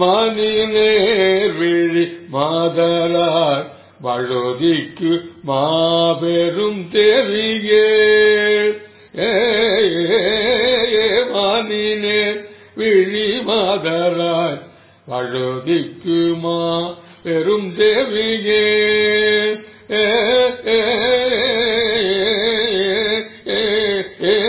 மணி நேர்விழி மாதரார் வழுதிக்கு மாபெரும் தெரியே மணி நேர் விழி மாதராய் வழுதிக்கு மா பெரும் தேவியே ஏ ஏ ஏ ஏ